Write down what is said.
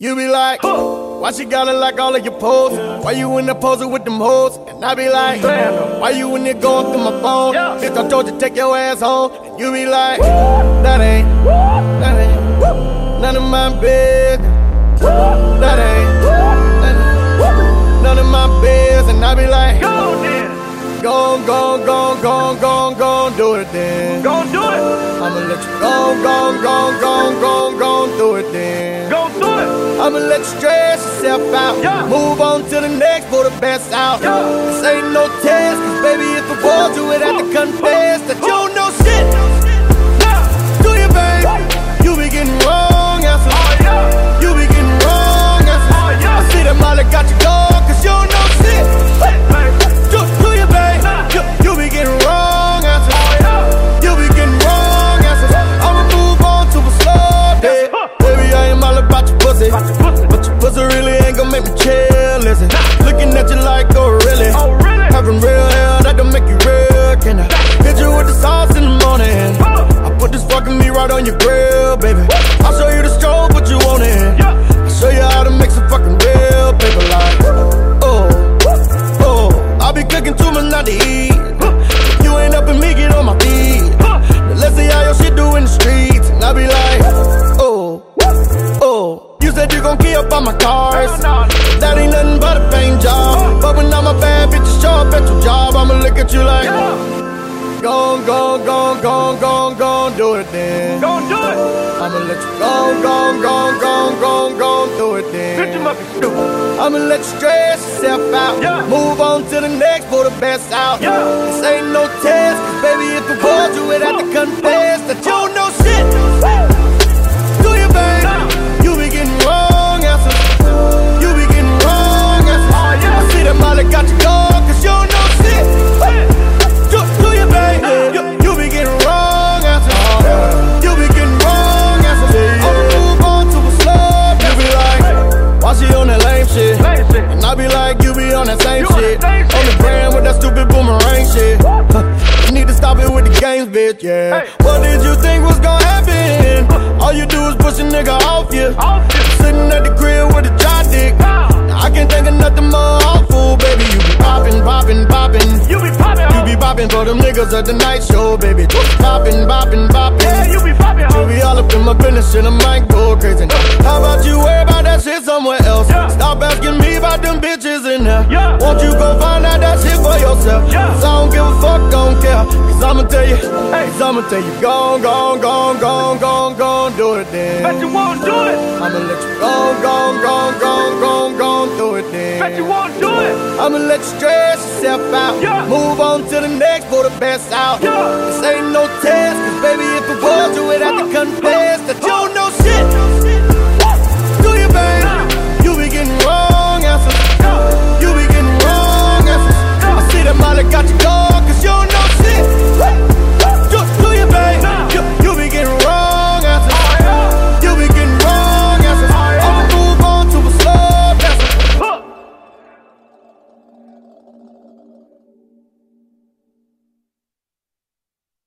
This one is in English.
You be like, why she got it like all of your poses? Why you in there posing with them hoes? And I be like, why you in there going through my phone? Bitch, I told you take your ass home. And you be like, that ain't, that ain't none of my business. That ain't, that ain't none of my business. And I be like, Go then. go, go, go, go, go, go, do it then. Go do it. I'ma let you go, go, go, go, go, I'ma let you stress yourself out. Yeah. Move on to the next, for the best out. Yeah. This ain't no test, cause baby, if it was, oh. Said you gon' key up on my cars. That ain't nothing but a paint job. But when I'm a bad bitch, you show up at your job. I'ma look at you like, Yeah. go, go, go, go, go, go, do it then. Go do it. I'ma let you go, go, go, go, go, go, do it Bitch, you then. must be stupid. I'ma let you stress yourself out. Yeah. Move on to the next for the best out. Yeah. This ain't no test, cause baby, if it was, you would have to confess that you know shit? And I be like, you be on that same shit. On the brand with that stupid boomerang shit. You need to stop it with the games, bitch, yeah. What did you think was gonna happen? All you do is push a nigga off you. Sitting at the crib with a dry dick. Wow. I can't think of nothing more awful, baby. You be popping, popping, popping. You be popping, You be popping for them niggas at the night show, baby. Popping, popping, popping. Yeah, you be popping, You be all up in my business, shit, I might go crazy. How about you Stop asking me about them bitches in there. Yeah. Won't you go find out that shit for yourself? Yeah. Cause I don't give a fuck, don't care. Cause I'ma tell you, Hey. cause I'ma tell you, go, go, go, go, go, go, do it then. Bet you won't do it. I'ma let you go, go, go, go, go, go, do it then. Bet you won't do it. I'ma let you stress yourself out. Yeah. Move on to the next for the best out. Yeah. This ain't no test, cause baby, if it was, you would have to confess